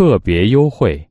特别优惠。